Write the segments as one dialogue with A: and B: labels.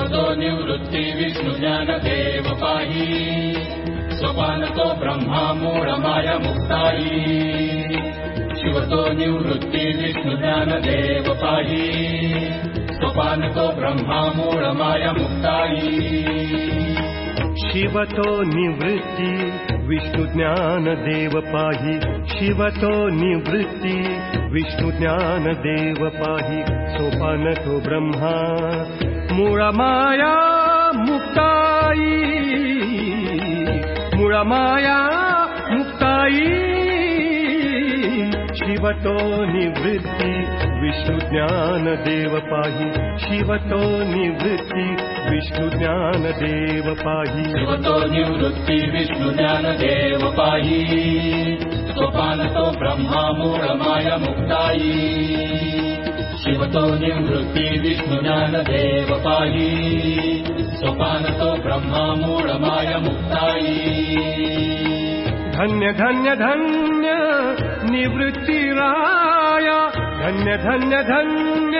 A: शिवतो निवृत्ति विष्णुज्ञानदेव पाहि सोपानतो ब्रह्मा मूढमाय मुक्तायि। शिवतो निवृत्ति विष्णुज्ञानदेव पाहि सोपानतो ब्रह्मा मूढमाय मुक्तायि।
B: शिवतो निवृत्ति विष्णुज्ञानदेव पाहि शिवतो निवृत्ति विष्णुज्ञानदेव पाहि सोपानतो ब्रह्मा मूढमाया मुक्तायि मूढमाया मुक्तायि शिवतो निवृत्ति विष्णुज्ञानदेव पाहि। शिवतो निवृत्ति विष्णुज्ञानदेव पाहि।
A: शिवतो निवृत्ति विष्णुज्ञानदेव पाहि। सोपानतो ब्रह्मा मूढमाय मुक्तायि शिवतो निवृत्ति विष्णुज्ञानदेव पाहि सोपानतो ब्रह्मा मूढमाय मुक्तायि
B: धन्य धन्य धन्य निवृत्तिराय। धन्य धन्य धन्य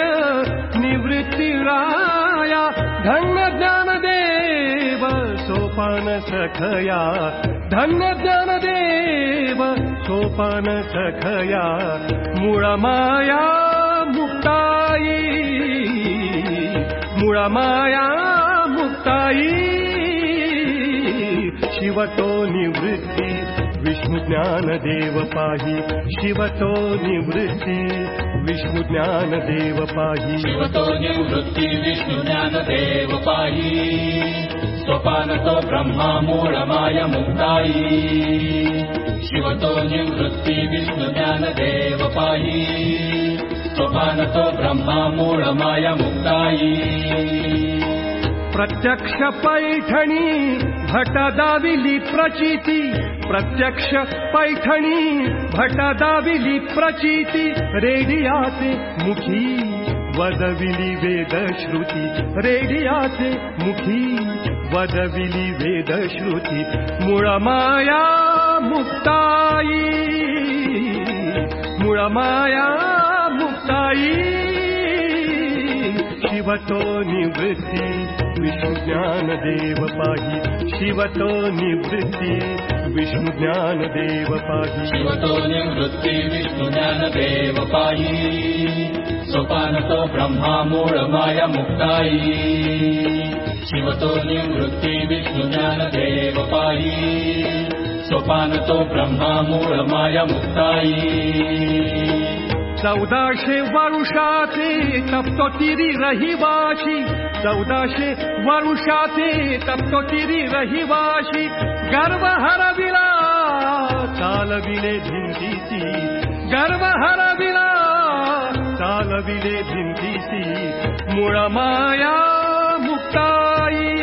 B: निवृत्तिराय। धन्य ज्ञानदेव सोपान सखया। धन्य ज्ञानदेव सोपान सखया। मूढमाया मूढमाया मुक्तायि शिवतो निवृत्ति विष्णुज्ञानदेव पाहि शिवतो निवृत्ति विष्णुज्ञानदेव पाहि
A: शिवतो निवृत्ति विष्णुज्ञानदेव पाहि सोपानतो ब्रह्मा मूढमाय मुक्तायि शिवतो निवृत्ति विष्णुज्ञानदेव पाहि ब्रह्मा मूढमाय मुक्तायि
B: प्रत्यक्ष पैठणी भटदाविली प्रचिती। प्रत्यक्ष पैठणी भटदाविली प्रचिती। रेडियाचे मुखी वदविली वेद श्रुती रेडियाचे मुखी वदविली वेद श्रुती मुळमाया मुक्ताई मुळमाया मुक्ताई शिवतो निवृत्ति विष्णुज्ञानदेव पाहि शिवतो निवृत्ति विष्णुज्ञानदेव पाहि
A: शिवतो निवृत्ति विष्णुज्ञानदेव पाहि सोपानतो ब्रह्मा मूढमाय मुक्तायि शिवतो निवृत्ति विष्णुज्ञानदेव पाहि सोपानतो ब्रह्मा मूढमाय मुक्तायि
B: चौदाशे तप्तोतिरी रहिवाशी चौदाशे वरुषाचे तप्तोतिरी रहिवाशी गर्व हरविला चालविले भिंतीसी। गर्व हरविला चालविले भिंतीसी। मुळमाया मुक्ताई।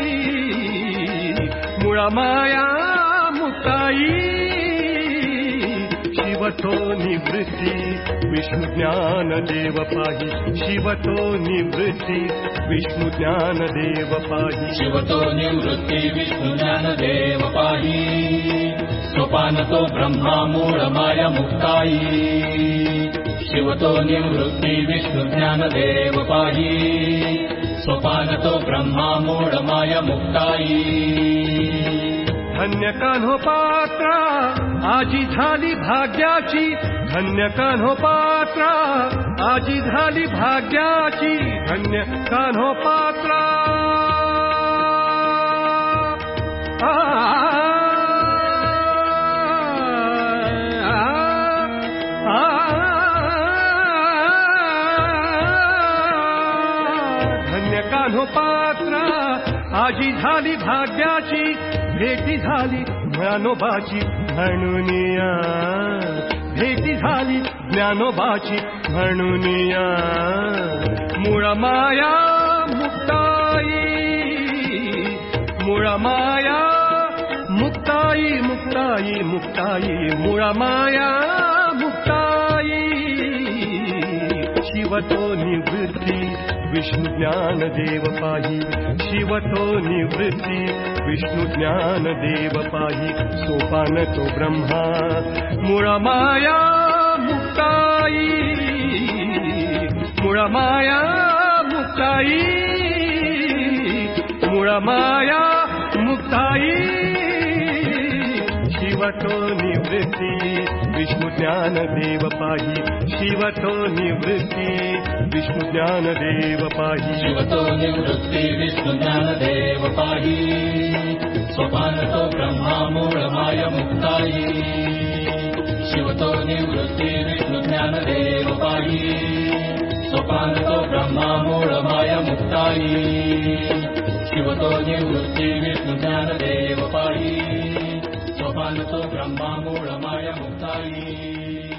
B: मुळमाया निवृत्ति। विष्णुज्ञानदेव पाहि। शिवतो निवृत्ति। विष्णुज्ञानदेव पाहि।
A: शिवतो निवृत्ति। विष्णुज्ञानदेव पाहि। सोपानतो ब्रह्मा मूढमाय मुक्तायि। शिवतो निवृत्ति। विष्णुज्ञानदेव पाहि। सोपानतो ब्रह्मा मूढमाय मुक्तायि
B: धन्य कान्हो पात्रा आजी झाली भाग्याची धन्य कान्हो पात्रा आजी झाली भाग्याची धन्य कान्हो पात्रा धन्य कान्हो पात्रा आजी झाली भाग्याची भेटी झाली ज्ञानोबाची म्हणून या भेटी झाली ज्ञानोबाची म्हणून या मुळमाया मुक्ताई. मुक्ताई मुक्ताई मुक्ताई. मुळमाया शिवतो निवृत्ति विष्णुज्ञानदेव पाहि। शिवतो निवृत्ति विष्णुज्ञानदेव पाहि। सोपानतो ब्रह्मा मुळमाया मुक्ताई। मुळमाया मुक्ताई मूळमाया मुक्ताई। शिवतो निवृत्ती। विष्णु ज्ञान देव पाहि शिवतो निवृत्ती। विष्णु ज्ञान देव पाहि
A: शिवतो निवृत्ति विष्णुज्ञानदेव पाहि। स्वपानतो ब्रह्मा मूलमाय मुक्तायि शिवतो निवृत्ति विष्णुज्ञानदेव पाहि। स्वपानतो ब्रह्मा मूलमाय मुक्तायि शिवतो निवृत्ति विष्णुज्ञानदेव पाहि स्वपानतो ब्रह्मा मूलमाय मुक्तायि